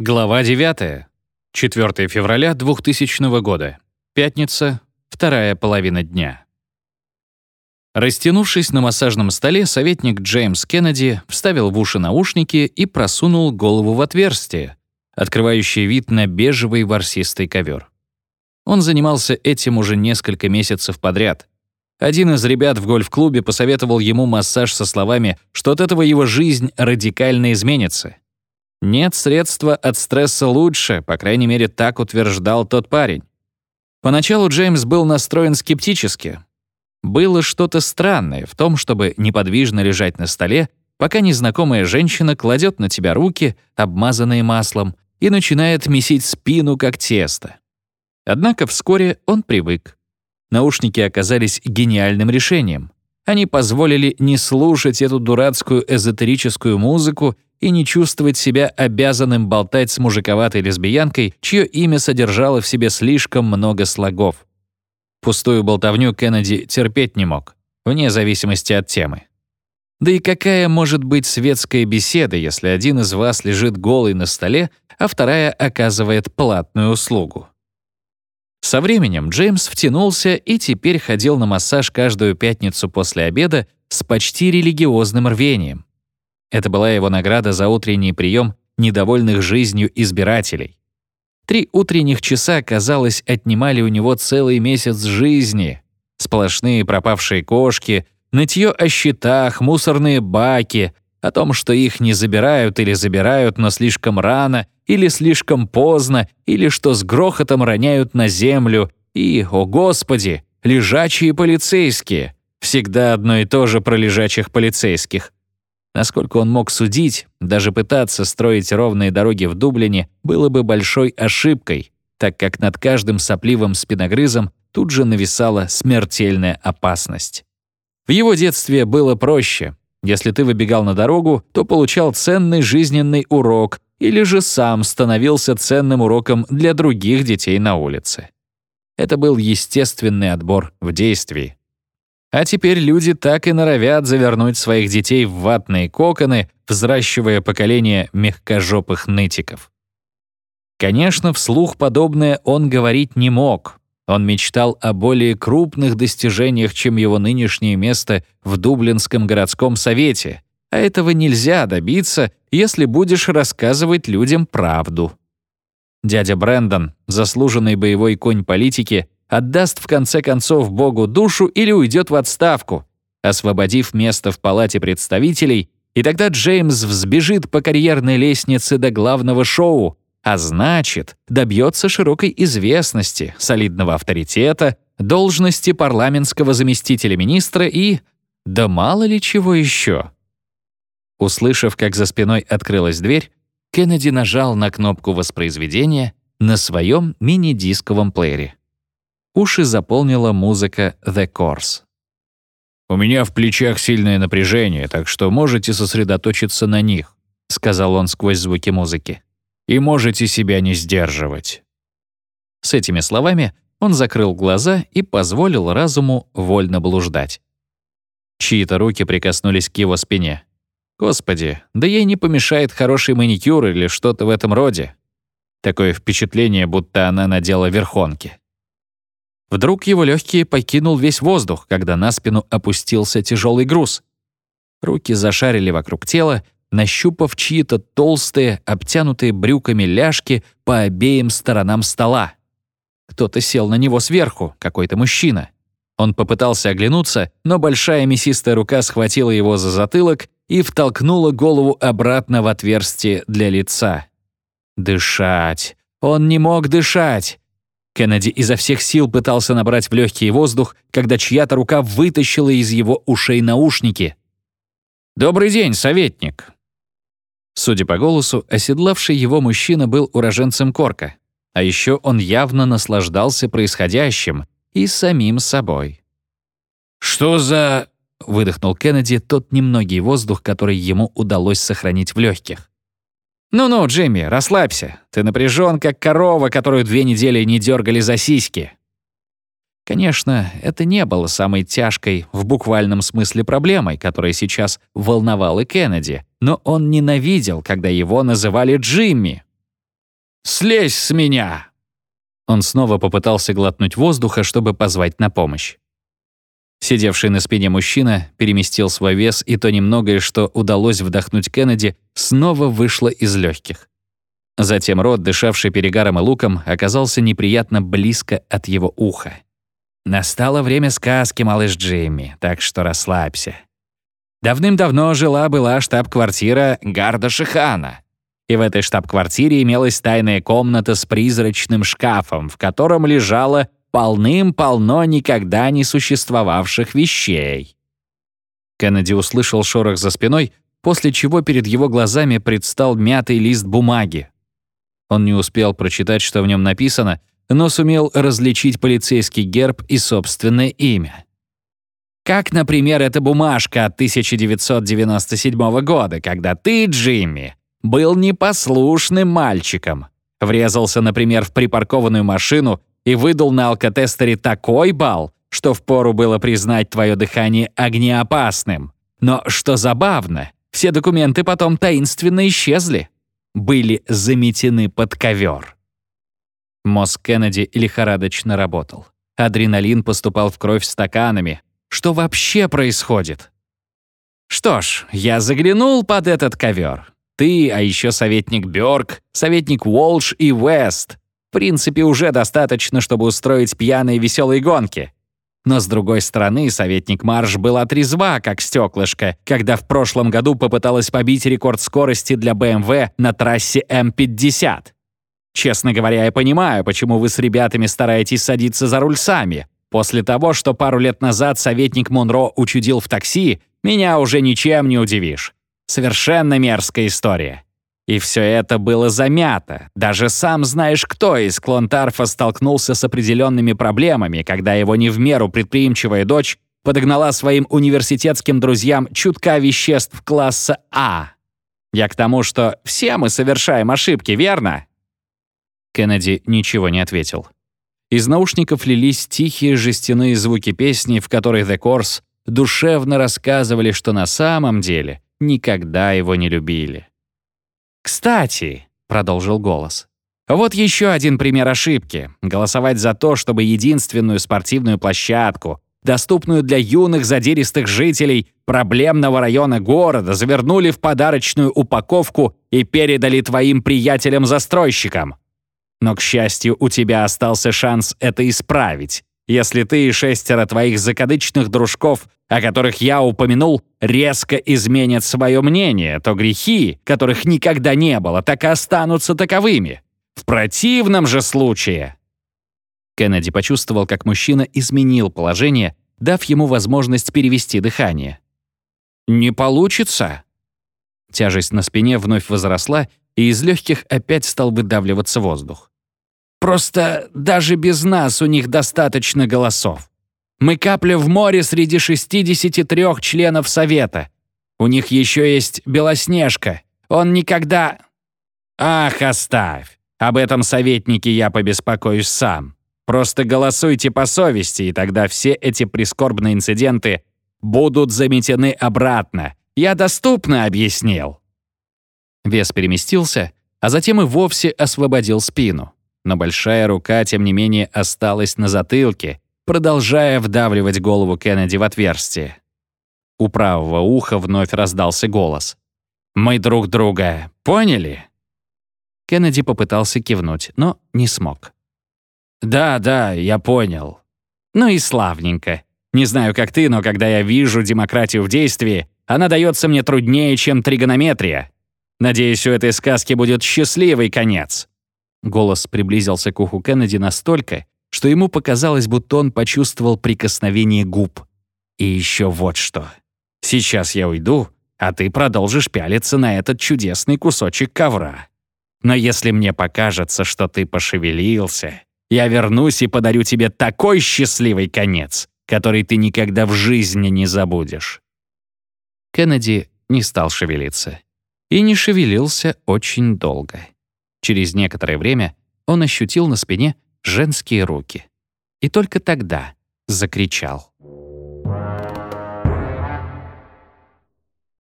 Глава 9. 4 февраля 2000 года. Пятница, вторая половина дня. Растянувшись на массажном столе, советник Джеймс Кеннеди вставил в уши наушники и просунул голову в отверстие, открывающее вид на бежевый ворсистый ковер. Он занимался этим уже несколько месяцев подряд. Один из ребят в гольф-клубе посоветовал ему массаж со словами, что от этого его жизнь радикально изменится. Нет средства от стресса лучше, по крайней мере, так утверждал тот парень. Поначалу Джеймс был настроен скептически. Было что-то странное в том, чтобы неподвижно лежать на столе, пока незнакомая женщина кладет на тебя руки, обмазанные маслом, и начинает месить спину, как тесто. Однако вскоре он привык. Наушники оказались гениальным решением. Они позволили не слушать эту дурацкую эзотерическую музыку и не чувствовать себя обязанным болтать с мужиковатой лесбиянкой, чье имя содержало в себе слишком много слогов. Пустую болтовню Кеннеди терпеть не мог, вне зависимости от темы. Да и какая может быть светская беседа, если один из вас лежит голый на столе, а вторая оказывает платную услугу? Со временем Джеймс втянулся и теперь ходил на массаж каждую пятницу после обеда с почти религиозным рвением. Это была его награда за утренний прием недовольных жизнью избирателей. Три утренних часа, казалось, отнимали у него целый месяц жизни. Сплошные пропавшие кошки, нытье о счетах, мусорные баки, о том, что их не забирают или забирают, но слишком рано, или слишком поздно, или что с грохотом роняют на землю, и, о господи, лежачие полицейские. Всегда одно и то же про лежачих полицейских. Насколько он мог судить, даже пытаться строить ровные дороги в Дублине было бы большой ошибкой, так как над каждым сопливым спиногрызом тут же нависала смертельная опасность. В его детстве было проще. Если ты выбегал на дорогу, то получал ценный жизненный урок или же сам становился ценным уроком для других детей на улице. Это был естественный отбор в действии. А теперь люди так и норовят завернуть своих детей в ватные коконы, взращивая поколение мягкожопых нытиков. Конечно, вслух подобное он говорить не мог. Он мечтал о более крупных достижениях, чем его нынешнее место в Дублинском городском совете, а этого нельзя добиться, если будешь рассказывать людям правду. Дядя Брэндон, заслуженный боевой конь политики, отдаст в конце концов Богу душу или уйдет в отставку, освободив место в Палате представителей, и тогда Джеймс взбежит по карьерной лестнице до главного шоу, а значит, добьется широкой известности, солидного авторитета, должности парламентского заместителя министра и... да мало ли чего еще. Услышав, как за спиной открылась дверь, Кеннеди нажал на кнопку воспроизведения на своем мини-дисковом плеере. Уши заполнила музыка The Course. «У меня в плечах сильное напряжение, так что можете сосредоточиться на них», сказал он сквозь звуки музыки. «И можете себя не сдерживать». С этими словами он закрыл глаза и позволил разуму вольно блуждать. Чьи-то руки прикоснулись к его спине. Господи, да ей не помешает хороший маникюр или что-то в этом роде. Такое впечатление, будто она надела верхонки. Вдруг его легкие покинул весь воздух, когда на спину опустился тяжелый груз. Руки зашарили вокруг тела, нащупав чьи-то толстые, обтянутые брюками ляжки по обеим сторонам стола. Кто-то сел на него сверху, какой-то мужчина. Он попытался оглянуться, но большая мясистая рука схватила его за затылок и втолкнула голову обратно в отверстие для лица. Дышать. Он не мог дышать. Кеннеди изо всех сил пытался набрать в легкий воздух, когда чья-то рука вытащила из его ушей наушники. «Добрый день, советник!» Судя по голосу, оседлавший его мужчина был уроженцем Корка, а еще он явно наслаждался происходящим и самим собой. «Что за...» — выдохнул Кеннеди тот немногий воздух, который ему удалось сохранить в легких. «Ну-ну, Джимми, расслабься. Ты напряжен, как корова, которую две недели не дергали за сиськи». Конечно, это не было самой тяжкой в буквальном смысле проблемой, которая сейчас волновала Кеннеди, но он ненавидел, когда его называли Джимми. Слезь с меня!» Он снова попытался глотнуть воздуха, чтобы позвать на помощь. Сидевший на спине мужчина переместил свой вес, и то немногое, что удалось вдохнуть Кеннеди, снова вышло из легких. Затем рот, дышавший перегаром и луком, оказался неприятно близко от его уха. «Настало время сказки, малыш Джимми, так что расслабься. Давным-давно жила-была штаб-квартира Гарда Шихана. И в этой штаб-квартире имелась тайная комната с призрачным шкафом, в котором лежало полным-полно никогда не существовавших вещей. Кеннеди услышал шорох за спиной, после чего перед его глазами предстал мятый лист бумаги. Он не успел прочитать, что в нем написано, но сумел различить полицейский герб и собственное имя. Как, например, эта бумажка от 1997 года, когда ты, Джимми, был непослушным мальчиком. Врезался, например, в припаркованную машину и выдал на алкотестере такой балл, что впору было признать твое дыхание огнеопасным. Но что забавно, все документы потом таинственно исчезли. Были заметены под ковер. Мозг Кеннеди лихорадочно работал. Адреналин поступал в кровь стаканами. Что вообще происходит? Что ж, я заглянул под этот ковер. Ты, а еще советник Бёрк, советник Уолш и Вест. В принципе, уже достаточно, чтобы устроить пьяные веселые гонки. Но с другой стороны, советник Марш был отрезва, как стеклышко, когда в прошлом году попыталась побить рекорд скорости для BMW на трассе М50. Честно говоря, я понимаю, почему вы с ребятами стараетесь садиться за руль сами. После того, что пару лет назад советник Монро учудил в такси, меня уже ничем не удивишь. Совершенно мерзкая история. И все это было замято. Даже сам знаешь кто из Клонтарфа столкнулся с определенными проблемами, когда его не в меру предприимчивая дочь подогнала своим университетским друзьям чутка веществ класса А. Я к тому, что все мы совершаем ошибки, верно? Кеннеди ничего не ответил. Из наушников лились тихие жестяные звуки песни, в которой The Course душевно рассказывали, что на самом деле никогда его не любили. «Кстати», — продолжил голос, — «вот еще один пример ошибки. Голосовать за то, чтобы единственную спортивную площадку, доступную для юных задиристых жителей проблемного района города, завернули в подарочную упаковку и передали твоим приятелям-застройщикам. Но, к счастью, у тебя остался шанс это исправить, если ты и шестеро твоих закадычных дружков, о которых я упомянул, резко изменят свое мнение, то грехи, которых никогда не было, так и останутся таковыми. В противном же случае...» Кеннеди почувствовал, как мужчина изменил положение, дав ему возможность перевести дыхание. «Не получится!» Тяжесть на спине вновь возросла, и из легких опять стал выдавливаться воздух. «Просто даже без нас у них достаточно голосов. Мы капля в море среди 63 членов Совета. У них еще есть Белоснежка. Он никогда...» «Ах, оставь! Об этом советнике я побеспокоюсь сам. Просто голосуйте по совести, и тогда все эти прискорбные инциденты будут заметены обратно. Я доступно объяснил». Вес переместился, а затем и вовсе освободил спину. Но большая рука, тем не менее, осталась на затылке, продолжая вдавливать голову Кеннеди в отверстие. У правого уха вновь раздался голос. «Мы друг друга поняли?» Кеннеди попытался кивнуть, но не смог. «Да, да, я понял. Ну и славненько. Не знаю, как ты, но когда я вижу демократию в действии, она дается мне труднее, чем тригонометрия. Надеюсь, у этой сказки будет счастливый конец». Голос приблизился к уху Кеннеди настолько, что ему показалось, будто он почувствовал прикосновение губ. «И еще вот что. Сейчас я уйду, а ты продолжишь пялиться на этот чудесный кусочек ковра. Но если мне покажется, что ты пошевелился, я вернусь и подарю тебе такой счастливый конец, который ты никогда в жизни не забудешь». Кеннеди не стал шевелиться и не шевелился очень долго. Через некоторое время он ощутил на спине женские руки. И только тогда закричал.